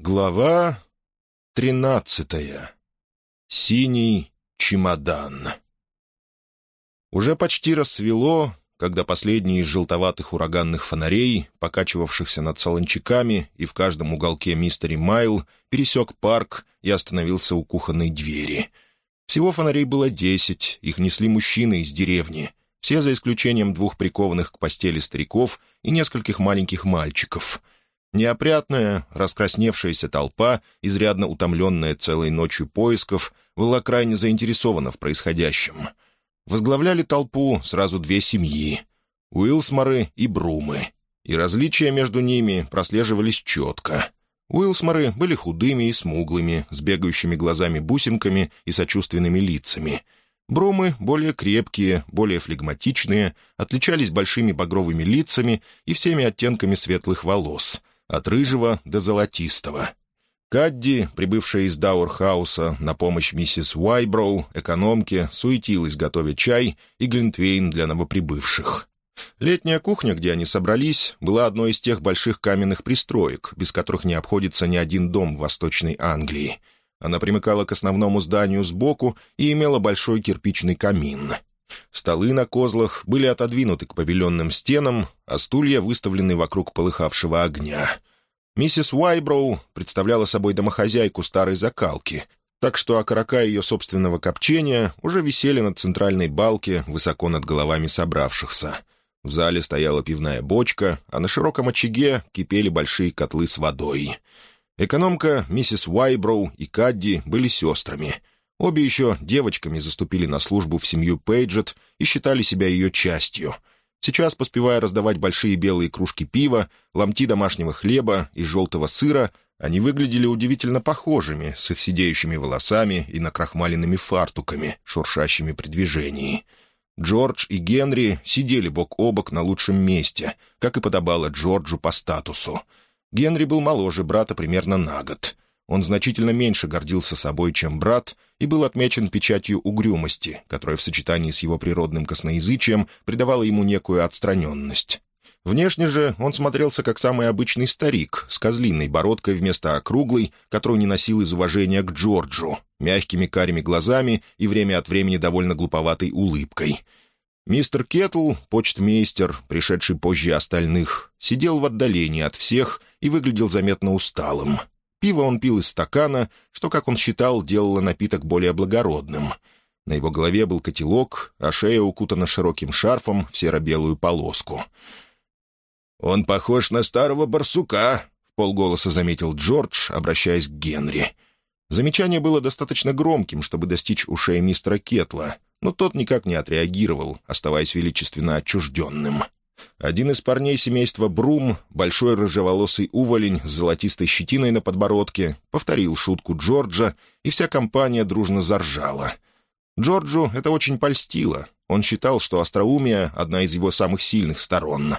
Глава тринадцатая. Синий чемодан. Уже почти рассвело, когда последний из желтоватых ураганных фонарей, покачивавшихся над солончаками и в каждом уголке мистери Майл, пересек парк и остановился у кухонной двери. Всего фонарей было десять, их несли мужчины из деревни, все за исключением двух прикованных к постели стариков и нескольких маленьких мальчиков — Неопрятная, раскрасневшаяся толпа, изрядно утомленная целой ночью поисков, была крайне заинтересована в происходящем. Возглавляли толпу сразу две семьи — Уилсморы и Брумы, и различия между ними прослеживались четко. Уилсморы были худыми и смуглыми, с бегающими глазами-бусинками и сочувственными лицами. Брумы, более крепкие, более флегматичные, отличались большими багровыми лицами и всеми оттенками светлых волос — от рыжего до золотистого. Кадди, прибывшая из Даурхауса на помощь миссис Уайброу, экономке, суетилась, готовя чай и глинтвейн для новоприбывших. Летняя кухня, где они собрались, была одной из тех больших каменных пристроек, без которых не обходится ни один дом в Восточной Англии. Она примыкала к основному зданию сбоку и имела большой кирпичный камин — Столы на козлах были отодвинуты к побеленным стенам, а стулья выставлены вокруг полыхавшего огня. Миссис Уайброу представляла собой домохозяйку старой закалки, так что окорока ее собственного копчения уже висели на центральной балке высоко над головами собравшихся. В зале стояла пивная бочка, а на широком очаге кипели большие котлы с водой. Экономка, миссис Уайброу и Кадди были сестрами — Обе еще девочками заступили на службу в семью Пейджет и считали себя ее частью. Сейчас, поспевая раздавать большие белые кружки пива, ломти домашнего хлеба и желтого сыра, они выглядели удивительно похожими, с их сидеющими волосами и накрахмаленными фартуками, шуршащими при движении. Джордж и Генри сидели бок о бок на лучшем месте, как и подобало Джорджу по статусу. Генри был моложе брата примерно на год — он значительно меньше гордился собой, чем брат, и был отмечен печатью угрюмости, которая в сочетании с его природным косноязычием придавала ему некую отстраненность. Внешне же он смотрелся как самый обычный старик, с козлиной бородкой вместо округлой, которую не носил из уважения к Джорджу, мягкими карими глазами и время от времени довольно глуповатой улыбкой. Мистер Кетл, почтмейстер, пришедший позже остальных, сидел в отдалении от всех и выглядел заметно усталым — Пиво он пил из стакана, что, как он считал, делало напиток более благородным. На его голове был котелок, а шея укутана широким шарфом в серо-белую полоску. «Он похож на старого барсука», — в полголоса заметил Джордж, обращаясь к Генри. Замечание было достаточно громким, чтобы достичь ушей мистера Кетла, но тот никак не отреагировал, оставаясь величественно отчужденным. Один из парней семейства Брум, большой рыжеволосый уволень с золотистой щетиной на подбородке, повторил шутку Джорджа, и вся компания дружно заржала. Джорджу это очень польстило. Он считал, что остроумие — одна из его самых сильных сторон.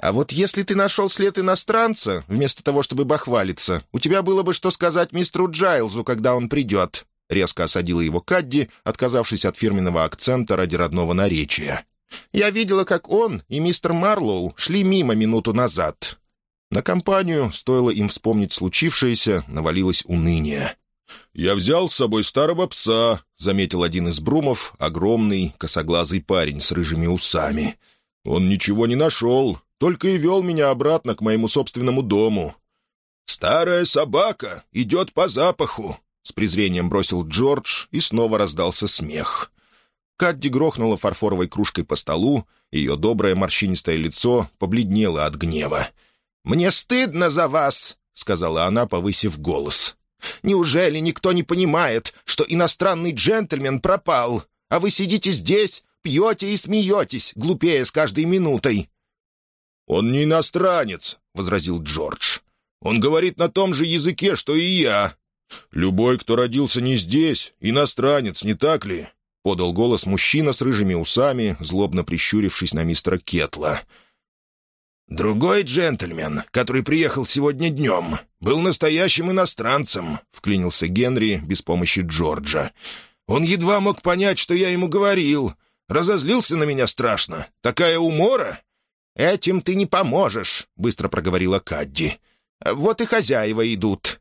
«А вот если ты нашел след иностранца, вместо того, чтобы бахвалиться, у тебя было бы что сказать мистеру Джайлзу, когда он придет», — резко осадила его Кадди, отказавшись от фирменного акцента ради родного наречия. Я видела, как он и мистер Марлоу шли мимо минуту назад». На компанию, стоило им вспомнить случившееся, навалилось уныние. «Я взял с собой старого пса», — заметил один из брумов, огромный, косоглазый парень с рыжими усами. «Он ничего не нашел, только и вел меня обратно к моему собственному дому». «Старая собака идет по запаху», — с презрением бросил Джордж, и снова раздался смех. Кадди грохнула фарфоровой кружкой по столу, ее доброе морщинистое лицо побледнело от гнева. «Мне стыдно за вас!» — сказала она, повысив голос. «Неужели никто не понимает, что иностранный джентльмен пропал, а вы сидите здесь, пьете и смеетесь, глупее с каждой минутой?» «Он не иностранец», — возразил Джордж. «Он говорит на том же языке, что и я. Любой, кто родился не здесь, иностранец, не так ли? — подал голос мужчина с рыжими усами, злобно прищурившись на мистера Кетла. «Другой джентльмен, который приехал сегодня днем, был настоящим иностранцем», — вклинился Генри без помощи Джорджа. «Он едва мог понять, что я ему говорил. Разозлился на меня страшно. Такая умора!» «Этим ты не поможешь», — быстро проговорила Кадди. Вот и хозяева идут».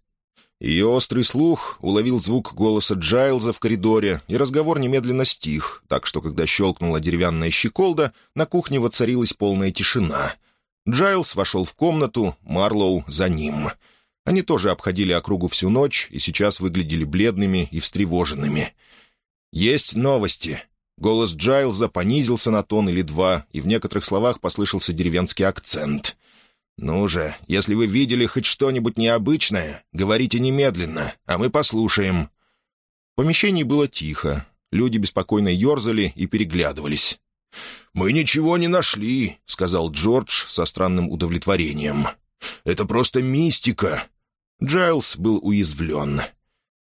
Ее острый слух уловил звук голоса Джайлза в коридоре, и разговор немедленно стих, так что, когда щелкнула деревянная щеколда, на кухне воцарилась полная тишина. Джайлз вошел в комнату, Марлоу за ним. Они тоже обходили округу всю ночь и сейчас выглядели бледными и встревоженными. «Есть новости». Голос Джайлза понизился на тон или два, и в некоторых словах послышался деревенский акцент. «Ну же, если вы видели хоть что-нибудь необычное, говорите немедленно, а мы послушаем». В помещении было тихо. Люди беспокойно ерзали и переглядывались. «Мы ничего не нашли», — сказал Джордж со странным удовлетворением. «Это просто мистика». Джайлз был уязвлен.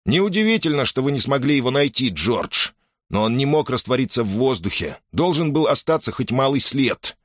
«Неудивительно, что вы не смогли его найти, Джордж. Но он не мог раствориться в воздухе. Должен был остаться хоть малый след».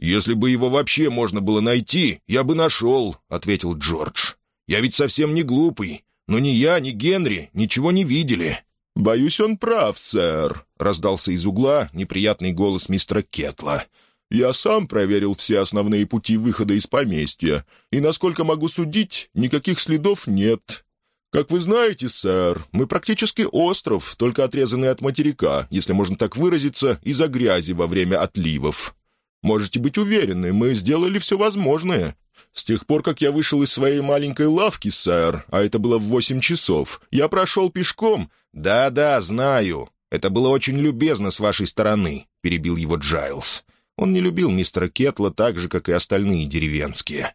«Если бы его вообще можно было найти, я бы нашел», — ответил Джордж. «Я ведь совсем не глупый. Но ни я, ни Генри ничего не видели». «Боюсь, он прав, сэр», — раздался из угла неприятный голос мистера Кетла. «Я сам проверил все основные пути выхода из поместья, и, насколько могу судить, никаких следов нет. Как вы знаете, сэр, мы практически остров, только отрезанный от материка, если можно так выразиться, из-за грязи во время отливов. Можете быть уверены, мы сделали все возможное. С тех пор, как я вышел из своей маленькой лавки, сэр, а это было в восемь часов, я прошел пешком. «Да-да, знаю. Это было очень любезно с вашей стороны», — перебил его Джайлз. Он не любил мистера Кетла так же, как и остальные деревенские.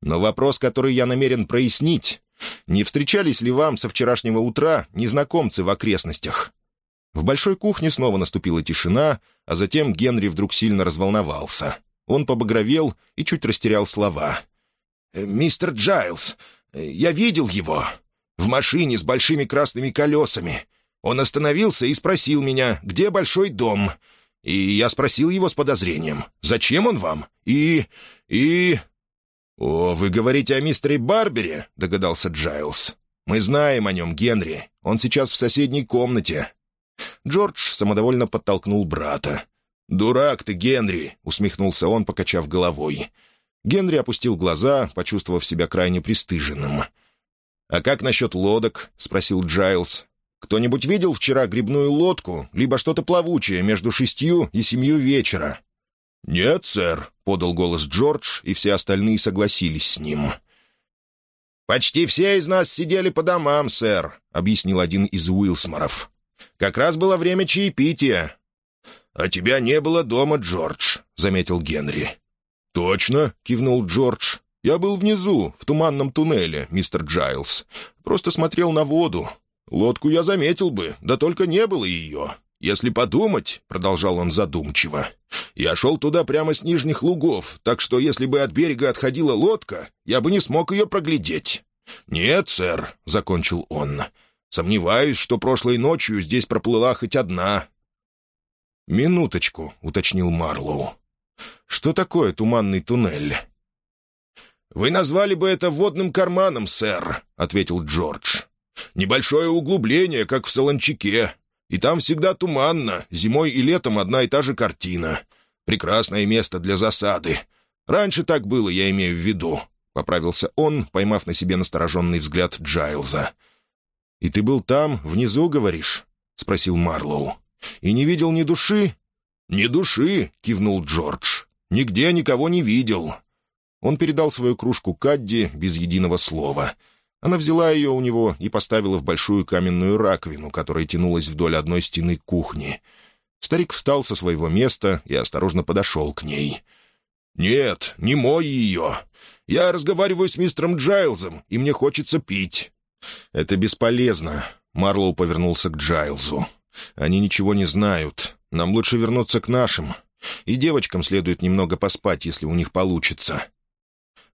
«Но вопрос, который я намерен прояснить, не встречались ли вам со вчерашнего утра незнакомцы в окрестностях?» В большой кухне снова наступила тишина, а затем Генри вдруг сильно разволновался. Он побагровел и чуть растерял слова. «Э, «Мистер Джайлз, я видел его. В машине с большими красными колесами. Он остановился и спросил меня, где большой дом. И я спросил его с подозрением, зачем он вам? И... и...» «О, вы говорите о мистере Барбере?» — догадался Джайлз. «Мы знаем о нем, Генри. Он сейчас в соседней комнате. Джордж самодовольно подтолкнул брата. «Дурак ты, Генри!» — усмехнулся он, покачав головой. Генри опустил глаза, почувствовав себя крайне пристыженным. «А как насчет лодок?» — спросил Джайлз. «Кто-нибудь видел вчера грибную лодку, либо что-то плавучее между шестью и семью вечера?» «Нет, сэр», — подал голос Джордж, и все остальные согласились с ним. «Почти все из нас сидели по домам, сэр», — объяснил один из Уилсморов. Как раз было время чаепития». «А тебя не было дома, Джордж», — заметил Генри. «Точно», — кивнул Джордж. «Я был внизу, в туманном туннеле, мистер Джайлз. Просто смотрел на воду. Лодку я заметил бы, да только не было ее. Если подумать, — продолжал он задумчиво, — я шел туда прямо с нижних лугов, так что если бы от берега отходила лодка, я бы не смог ее проглядеть». «Нет, сэр», — закончил он, Сомневаюсь, что прошлой ночью здесь проплыла хоть одна». «Минуточку», — уточнил Марлоу. «Что такое туманный туннель?» «Вы назвали бы это водным карманом, сэр», — ответил Джордж. «Небольшое углубление, как в Солончаке. И там всегда туманно, зимой и летом одна и та же картина. Прекрасное место для засады. Раньше так было, я имею в виду», — поправился он, поймав на себе настороженный взгляд Джайлза. «И ты был там, внизу, говоришь?» — спросил Марлоу. «И не видел ни души?» «Ни души», — кивнул Джордж. «Нигде никого не видел». Он передал свою кружку Кадди без единого слова. Она взяла ее у него и поставила в большую каменную раковину, которая тянулась вдоль одной стены кухни. Старик встал со своего места и осторожно подошел к ней. «Нет, не мой ее. Я разговариваю с мистером Джайлзом, и мне хочется пить. «Это бесполезно», — Марлоу повернулся к Джайлзу. «Они ничего не знают. Нам лучше вернуться к нашим. И девочкам следует немного поспать, если у них получится».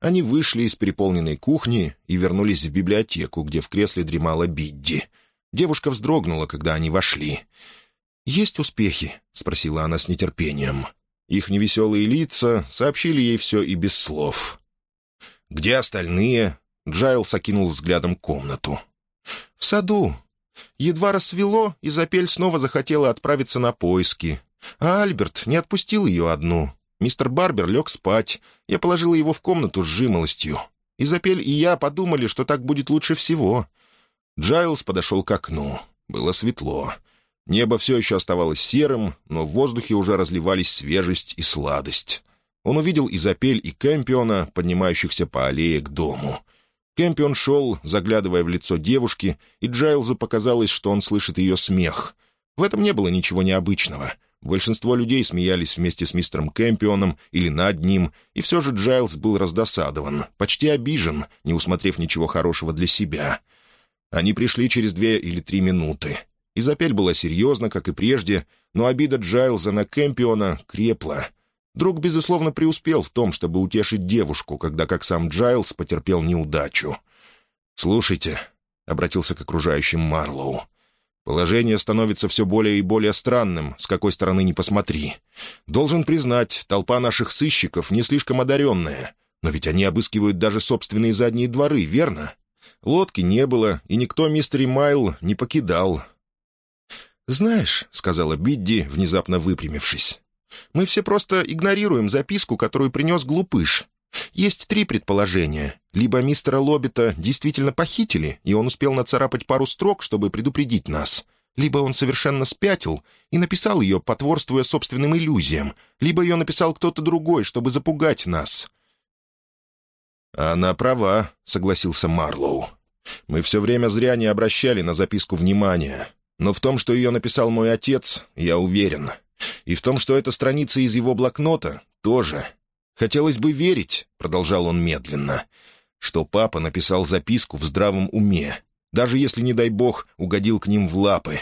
Они вышли из переполненной кухни и вернулись в библиотеку, где в кресле дремала Бидди. Девушка вздрогнула, когда они вошли. «Есть успехи?» — спросила она с нетерпением. Их невеселые лица сообщили ей все и без слов. «Где остальные?» Джайлс окинул взглядом комнату. «В саду. Едва рассвело, и Запель снова захотела отправиться на поиски. А Альберт не отпустил ее одну. Мистер Барбер лег спать. Я положила его в комнату с жимолостью. Изапель и я подумали, что так будет лучше всего». Джайлз подошел к окну. Было светло. Небо все еще оставалось серым, но в воздухе уже разливались свежесть и сладость. Он увидел Изапель и Кэмпиона, поднимающихся по аллее к дому. Кэмпион шел, заглядывая в лицо девушки, и Джайлзу показалось, что он слышит ее смех. В этом не было ничего необычного. Большинство людей смеялись вместе с мистером Кэмпионом или над ним, и все же Джайлз был раздосадован, почти обижен, не усмотрев ничего хорошего для себя. Они пришли через две или три минуты. Изапель была серьезна, как и прежде, но обида Джайлза на Кэмпиона крепла — Друг, безусловно, преуспел в том, чтобы утешить девушку, когда, как сам Джайлз, потерпел неудачу. «Слушайте», — обратился к окружающим Марлоу, — «положение становится все более и более странным, с какой стороны ни посмотри. Должен признать, толпа наших сыщиков не слишком одаренная, но ведь они обыскивают даже собственные задние дворы, верно? Лодки не было, и никто мистери Майл не покидал». «Знаешь», — сказала Бидди, внезапно выпрямившись, мы все просто игнорируем записку, которую принес глупыш. Есть три предположения. Либо мистера Лоббита действительно похитили, и он успел нацарапать пару строк, чтобы предупредить нас. Либо он совершенно спятил и написал ее, потворствуя собственным иллюзиям. Либо ее написал кто-то другой, чтобы запугать нас. «Она права», — согласился Марлоу. «Мы все время зря не обращали на записку внимания. Но в том, что ее написал мой отец, я уверен. И в том, что это страница из его блокнота, тоже. Хотелось бы верить, — продолжал он медленно, — что папа написал записку в здравом уме, даже если, не дай бог, угодил к ним в лапы.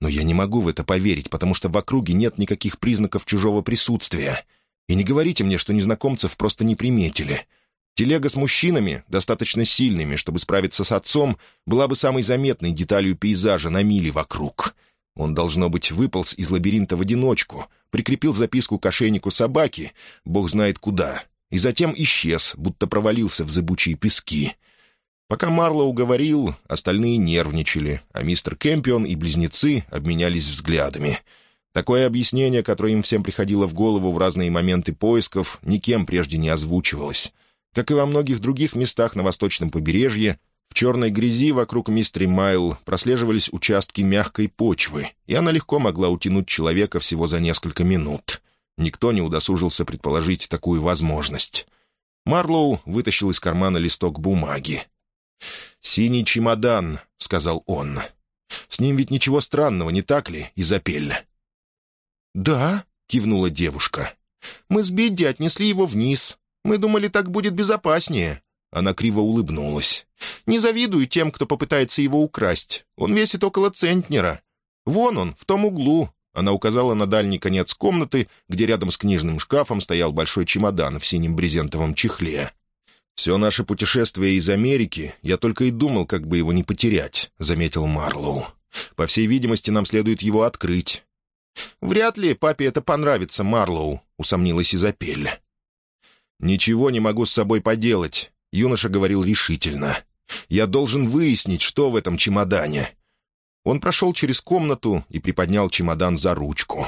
Но я не могу в это поверить, потому что в округе нет никаких признаков чужого присутствия. И не говорите мне, что незнакомцев просто не приметили. Телега с мужчинами, достаточно сильными, чтобы справиться с отцом, была бы самой заметной деталью пейзажа на мили вокруг. Он, должно быть, выполз из лабиринта в одиночку, прикрепил записку к ошейнику собаки, бог знает куда, и затем исчез, будто провалился в зыбучие пески. Пока Марлоу говорил, остальные нервничали, а мистер Кэмпион и близнецы обменялись взглядами. Такое объяснение, которое им всем приходило в голову в разные моменты поисков, никем прежде не озвучивалось. Как и во многих других местах на восточном побережье, в черной грязи вокруг Мистери Майл прослеживались участки мягкой почвы, и она легко могла утянуть человека всего за несколько минут. Никто не удосужился предположить такую возможность. Марлоу вытащил из кармана листок бумаги. «Синий чемодан», — сказал он. «С ним ведь ничего странного, не так ли, Изапель?» «Да», — кивнула девушка. «Мы с Бидди отнесли его вниз. Мы думали, так будет безопаснее. Она криво улыбнулась. «Не завидую тем, кто попытается его украсть. Он весит около центнера. Вон он, в том углу». Она указала на дальний конец комнаты, где рядом с книжным шкафом стоял большой чемодан в синем брезентовом чехле. «Все наше путешествие из Америки, я только и думал, как бы его не потерять», — заметил Марлоу. «По всей видимости, нам следует его открыть». «Вряд ли папе это понравится, Марлоу», — усомнилась Изапель. «Ничего не могу с собой поделать. Юноша говорил решительно. «Я должен выяснить, что в этом чемодане». Он прошел через комнату и приподнял чемодан за ручку.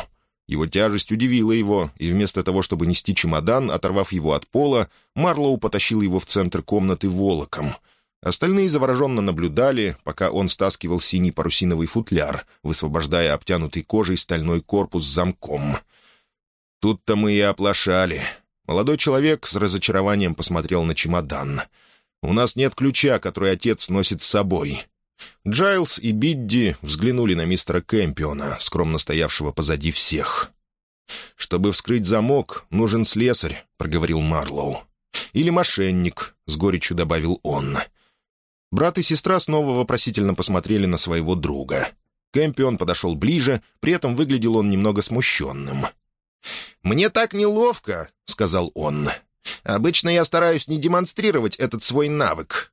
Его тяжесть удивила его, и вместо того, чтобы нести чемодан, оторвав его от пола, Марлоу потащил его в центр комнаты волоком. Остальные завороженно наблюдали, пока он стаскивал синий парусиновый футляр, высвобождая обтянутый кожей стальной корпус с замком. Тут-то мы и оплошали. Молодой человек с разочарованием посмотрел на чемодан. «У нас нет ключа, который отец носит с собой». Джайлз и Бидди взглянули на мистера Кэмпиона, скромно стоявшего позади всех. «Чтобы вскрыть замок, нужен слесарь», — проговорил Марлоу. «Или мошенник», — с горечью добавил он. Брат и сестра снова вопросительно посмотрели на своего друга. Кэмпион подошел ближе, при этом выглядел он немного смущенным. «Мне так неловко», — сказал он. «Обычно я стараюсь не демонстрировать этот свой навык».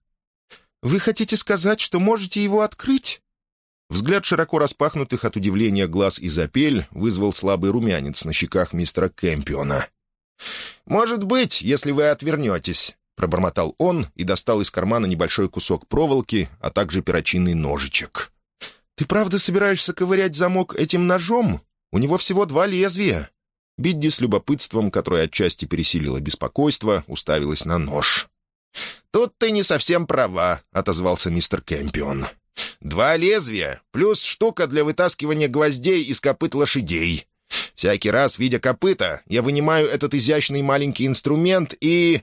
«Вы хотите сказать, что можете его открыть?» Взгляд широко распахнутых от удивления глаз Изапель вызвал слабый румянец на щеках мистера Кэмпиона. «Может быть, если вы отвернетесь», — пробормотал он и достал из кармана небольшой кусок проволоки, а также перочинный ножичек. «Ты правда собираешься ковырять замок этим ножом? У него всего два лезвия». Бидди с любопытством, которое отчасти пересилило беспокойство, уставилась на нож. «Тут ты не совсем права», — отозвался мистер Кэмпион. «Два лезвия, плюс штука для вытаскивания гвоздей из копыт лошадей. Всякий раз, видя копыта, я вынимаю этот изящный маленький инструмент и...»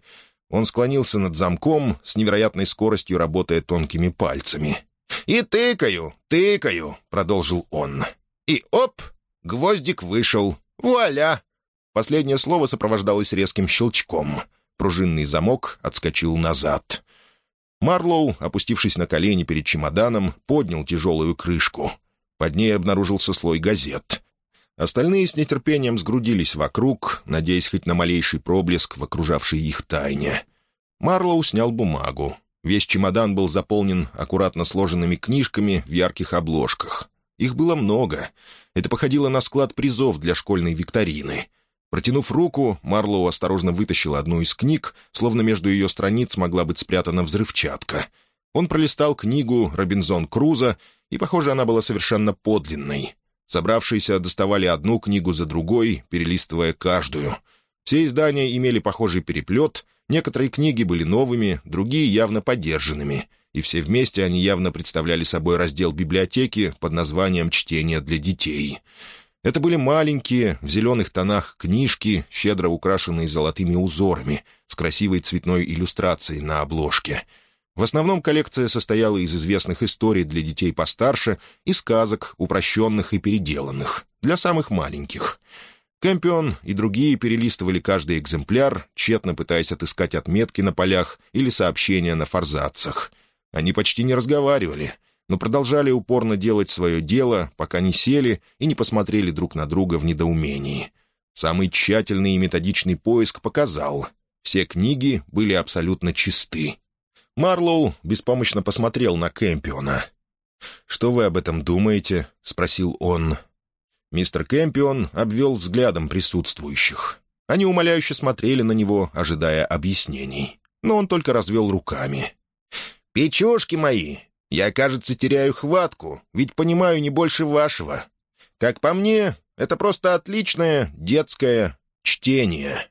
Он склонился над замком, с невероятной скоростью работая тонкими пальцами. «И тыкаю, тыкаю», — продолжил он. «И оп, гвоздик вышел. Вуаля!» Последнее слово сопровождалось резким щелчком. Пружинный замок отскочил назад. Марлоу, опустившись на колени перед чемоданом, поднял тяжелую крышку. Под ней обнаружился слой газет. Остальные с нетерпением сгрудились вокруг, надеясь хоть на малейший проблеск в окружавшей их тайне. Марлоу снял бумагу. Весь чемодан был заполнен аккуратно сложенными книжками в ярких обложках. Их было много. Это походило на склад призов для школьной викторины. Протянув руку, Марлоу осторожно вытащил одну из книг, словно между ее страниц могла быть спрятана взрывчатка. Он пролистал книгу «Робинзон Круза», и, похоже, она была совершенно подлинной. Собравшиеся доставали одну книгу за другой, перелистывая каждую. Все издания имели похожий переплет, некоторые книги были новыми, другие явно подержанными, и все вместе они явно представляли собой раздел библиотеки под названием «Чтение для детей». Это были маленькие, в зеленых тонах книжки, щедро украшенные золотыми узорами, с красивой цветной иллюстрацией на обложке — в основном коллекция состояла из известных историй для детей постарше и сказок, упрощенных и переделанных, для самых маленьких. Кэмпион и другие перелистывали каждый экземпляр, тщетно пытаясь отыскать отметки на полях или сообщения на форзацах. Они почти не разговаривали, но продолжали упорно делать свое дело, пока не сели и не посмотрели друг на друга в недоумении. Самый тщательный и методичный поиск показал — все книги были абсолютно чисты. Марлоу беспомощно посмотрел на Кэмпиона. «Что вы об этом думаете?» — спросил он. Мистер Кэмпион обвел взглядом присутствующих. Они умоляюще смотрели на него, ожидая объяснений. Но он только развел руками. «Печушки мои! Я, кажется, теряю хватку, ведь понимаю не больше вашего. Как по мне, это просто отличное детское чтение».